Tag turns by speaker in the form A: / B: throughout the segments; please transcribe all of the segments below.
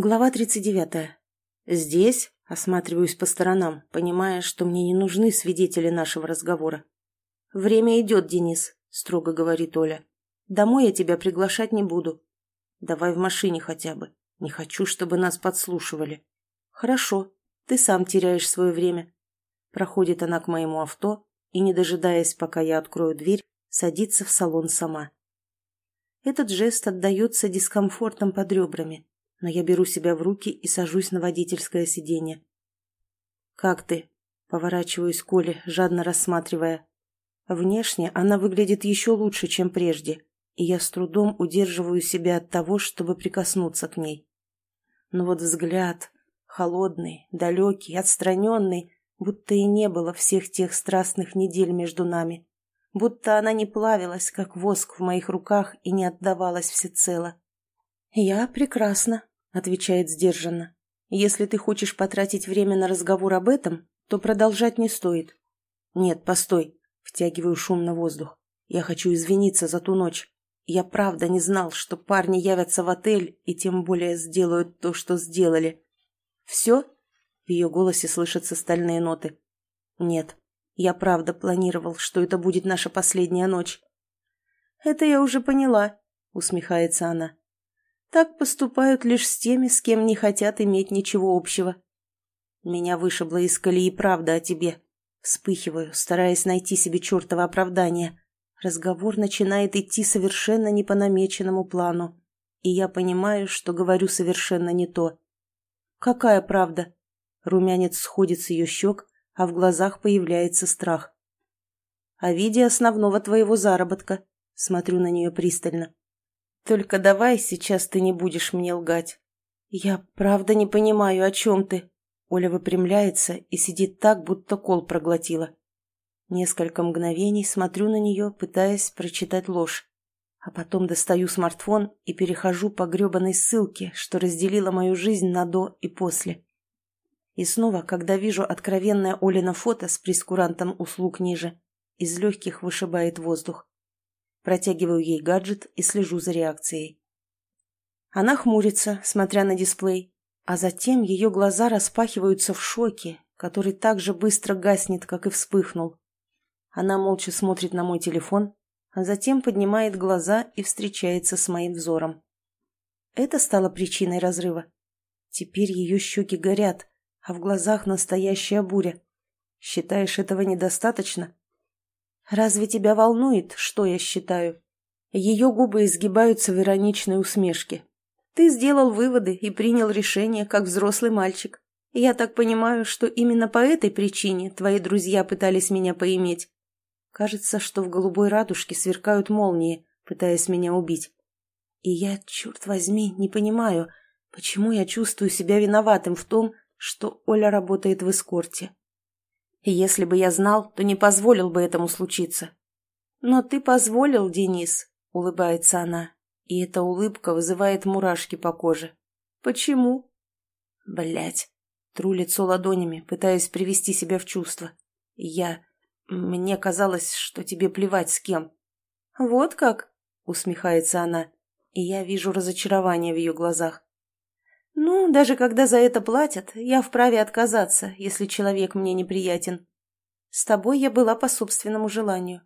A: Глава 39. Здесь осматриваюсь по сторонам, понимая, что мне не нужны свидетели нашего разговора. «Время идет, Денис», — строго говорит Оля. «Домой я тебя приглашать не буду. Давай в машине хотя бы. Не хочу, чтобы нас подслушивали». «Хорошо. Ты сам теряешь свое время». Проходит она к моему авто и, не дожидаясь, пока я открою дверь, садится в салон сама. Этот жест отдается дискомфортом под ребрами но я беру себя в руки и сажусь на водительское сиденье. «Как ты?» – поворачиваюсь к Оле, жадно рассматривая. Внешне она выглядит еще лучше, чем прежде, и я с трудом удерживаю себя от того, чтобы прикоснуться к ней. Но вот взгляд, холодный, далекий, отстраненный, будто и не было всех тех страстных недель между нами, будто она не плавилась, как воск в моих руках, и не отдавалась всецело. «Я прекрасно», — отвечает сдержанно. «Если ты хочешь потратить время на разговор об этом, то продолжать не стоит». «Нет, постой», — втягиваю шумно воздух. «Я хочу извиниться за ту ночь. Я правда не знал, что парни явятся в отель и тем более сделают то, что сделали». «Все?» — в ее голосе слышатся стальные ноты. «Нет, я правда планировал, что это будет наша последняя ночь». «Это я уже поняла», — усмехается она. Так поступают лишь с теми, с кем не хотят иметь ничего общего. Меня вышибла из колеи правда о тебе. Вспыхиваю, стараясь найти себе чертово оправдание. Разговор начинает идти совершенно не по намеченному плану. И я понимаю, что говорю совершенно не то. «Какая правда?» Румянец сходит с ее щек, а в глазах появляется страх. «О виде основного твоего заработка», — смотрю на нее пристально. Только давай сейчас ты не будешь мне лгать. Я правда не понимаю, о чем ты. Оля выпрямляется и сидит так, будто кол проглотила. Несколько мгновений смотрю на нее, пытаясь прочитать ложь. А потом достаю смартфон и перехожу по гребаной ссылке, что разделила мою жизнь на до и после. И снова, когда вижу откровенное Олина фото с прескурантом услуг ниже, из легких вышибает воздух. Протягиваю ей гаджет и слежу за реакцией. Она хмурится, смотря на дисплей, а затем ее глаза распахиваются в шоке, который так же быстро гаснет, как и вспыхнул. Она молча смотрит на мой телефон, а затем поднимает глаза и встречается с моим взором. Это стало причиной разрыва. Теперь ее щеки горят, а в глазах настоящая буря. Считаешь, этого недостаточно? «Разве тебя волнует, что я считаю?» Ее губы изгибаются в ироничной усмешке. «Ты сделал выводы и принял решение, как взрослый мальчик. Я так понимаю, что именно по этой причине твои друзья пытались меня поиметь. Кажется, что в голубой радужке сверкают молнии, пытаясь меня убить. И я, черт возьми, не понимаю, почему я чувствую себя виноватым в том, что Оля работает в эскорте. Если бы я знал, то не позволил бы этому случиться. Но ты позволил, Денис, улыбается она, и эта улыбка вызывает мурашки по коже. Почему? Блять. Тру лицо ладонями, пытаясь привести себя в чувство. Я... Мне казалось, что тебе плевать с кем. Вот как? Усмехается она, и я вижу разочарование в ее глазах. Ну, даже когда за это платят, я вправе отказаться, если человек мне неприятен. С тобой я была по собственному желанию.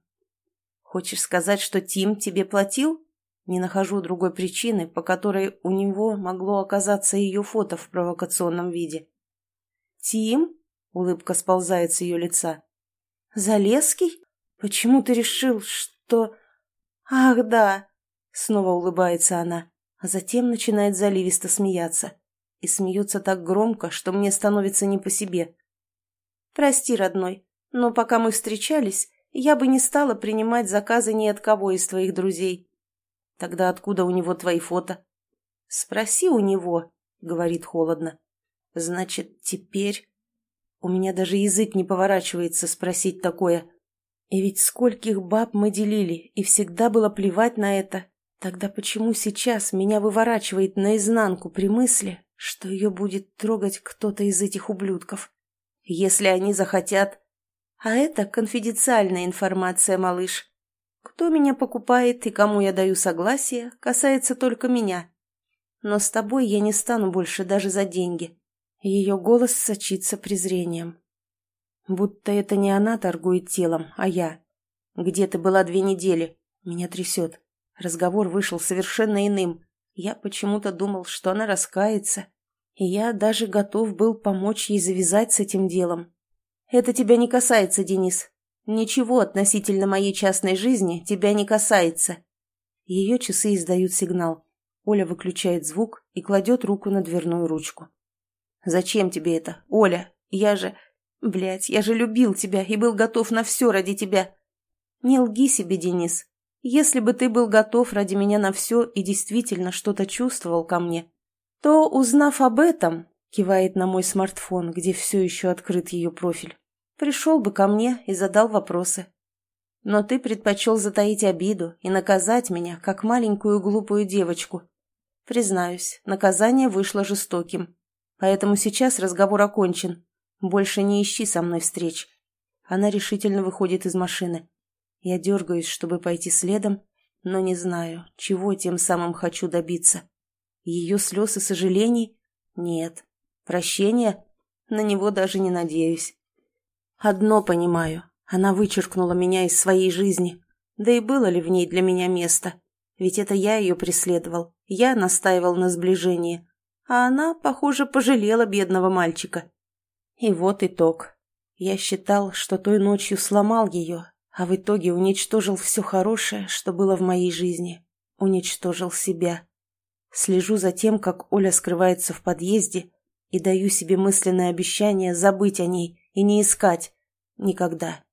A: Хочешь сказать, что Тим тебе платил? Не нахожу другой причины, по которой у него могло оказаться ее фото в провокационном виде. Тим? Улыбка сползает с ее лица. Залеский? Почему ты решил, что... Ах, да! Снова улыбается она, а затем начинает заливисто смеяться и смеется так громко, что мне становится не по себе. «Прости, родной, но пока мы встречались, я бы не стала принимать заказы ни от кого из твоих друзей». «Тогда откуда у него твои фото?» «Спроси у него», — говорит холодно. «Значит, теперь...» У меня даже язык не поворачивается спросить такое. И ведь скольких баб мы делили, и всегда было плевать на это. Тогда почему сейчас меня выворачивает наизнанку при мысли, что ее будет трогать кто-то из этих ублюдков. Если они захотят... А это конфиденциальная информация, малыш. Кто меня покупает и кому я даю согласие, касается только меня. Но с тобой я не стану больше даже за деньги. Ее голос сочится презрением. Будто это не она торгует телом, а я. Где ты была две недели? Меня трясет. Разговор вышел совершенно иным. Я почему-то думал, что она раскается. И я даже готов был помочь ей завязать с этим делом. Это тебя не касается, Денис. Ничего относительно моей частной жизни тебя не касается. Ее часы издают сигнал. Оля выключает звук и кладет руку на дверную ручку. «Зачем тебе это, Оля? Я же... Блядь, я же любил тебя и был готов на все ради тебя. Не лги себе, Денис. Если бы ты был готов ради меня на все и действительно что-то чувствовал ко мне, то, узнав об этом, кивает на мой смартфон, где все еще открыт ее профиль, пришел бы ко мне и задал вопросы. Но ты предпочел затаить обиду и наказать меня, как маленькую глупую девочку. Признаюсь, наказание вышло жестоким. Поэтому сейчас разговор окончен. Больше не ищи со мной встреч. Она решительно выходит из машины. Я дергаюсь, чтобы пойти следом, но не знаю, чего тем самым хочу добиться. Ее слез и сожалений? Нет. Прощения? На него даже не надеюсь. Одно понимаю. Она вычеркнула меня из своей жизни. Да и было ли в ней для меня место? Ведь это я ее преследовал. Я настаивал на сближении. А она, похоже, пожалела бедного мальчика. И вот итог. Я считал, что той ночью сломал ее, а в итоге уничтожил все хорошее, что было в моей жизни. Уничтожил себя. Слежу за тем, как Оля скрывается в подъезде, и даю себе мысленное обещание забыть о ней и не искать. Никогда.